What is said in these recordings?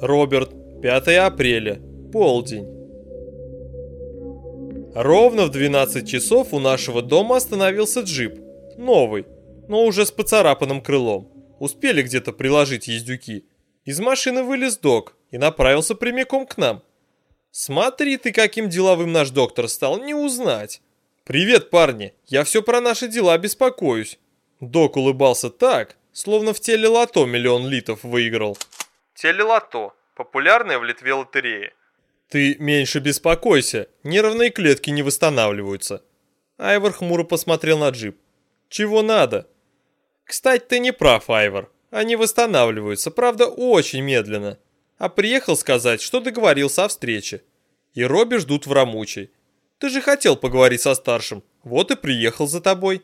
Роберт, 5 апреля, полдень. Ровно в 12 часов у нашего дома остановился джип. Новый, но уже с поцарапанным крылом. Успели где-то приложить ездюки. Из машины вылез док и направился прямиком к нам. Смотри ты, каким деловым наш доктор стал, не узнать. «Привет, парни, я все про наши дела беспокоюсь». Док улыбался так, словно в теле лото миллион литов выиграл. Телелото – популярная в Литве лотерея. Ты меньше беспокойся, нервные клетки не восстанавливаются. Айвор хмуро посмотрел на джип. Чего надо? Кстати, ты не прав, Айвор. Они восстанавливаются, правда, очень медленно. А приехал сказать, что договорился о встрече. И Робби ждут в Рамучей. Ты же хотел поговорить со старшим, вот и приехал за тобой.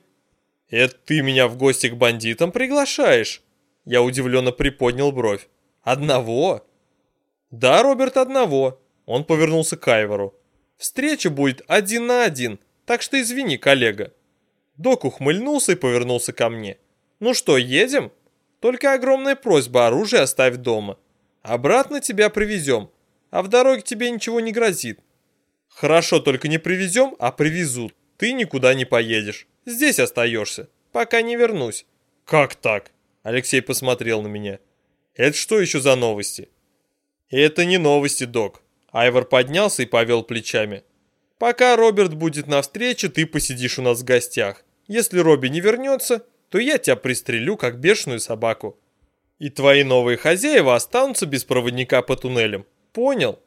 Это ты меня в гости к бандитам приглашаешь? Я удивленно приподнял бровь. Одного? Да, Роберт, одного. Он повернулся к Айвору. Встреча будет один на один, так что извини, коллега. Док ухмыльнулся и повернулся ко мне. Ну что, едем? Только огромная просьба оружие оставь дома. Обратно тебя привезем, а в дороге тебе ничего не грозит. Хорошо, только не привезем, а привезут. Ты никуда не поедешь. Здесь остаешься, пока не вернусь. Как так? Алексей посмотрел на меня. Это что еще за новости? Это не новости, док. Айвор поднялся и повел плечами. Пока Роберт будет на встрече, ты посидишь у нас в гостях. Если Робби не вернется, то я тебя пристрелю, как бешеную собаку. И твои новые хозяева останутся без проводника по туннелям. Понял?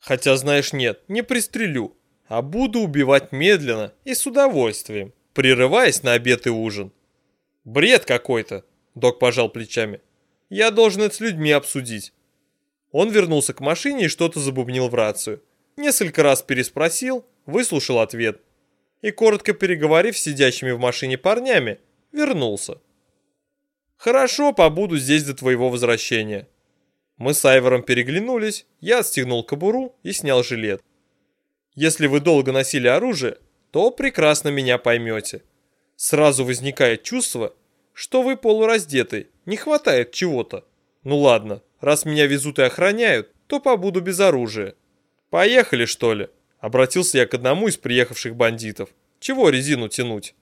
Хотя, знаешь, нет, не пристрелю, а буду убивать медленно и с удовольствием, прерываясь на обед и ужин. Бред какой-то, док пожал плечами. Я должен это с людьми обсудить. Он вернулся к машине и что-то забубнил в рацию. Несколько раз переспросил, выслушал ответ. И, коротко переговорив с сидящими в машине парнями, вернулся. «Хорошо, побуду здесь до твоего возвращения». Мы с Айвором переглянулись, я отстегнул кобуру и снял жилет. Если вы долго носили оружие, то прекрасно меня поймете. Сразу возникает чувство, что вы полураздетый, не хватает чего-то. Ну ладно, раз меня везут и охраняют, то побуду без оружия. Поехали, что ли? Обратился я к одному из приехавших бандитов. Чего резину тянуть?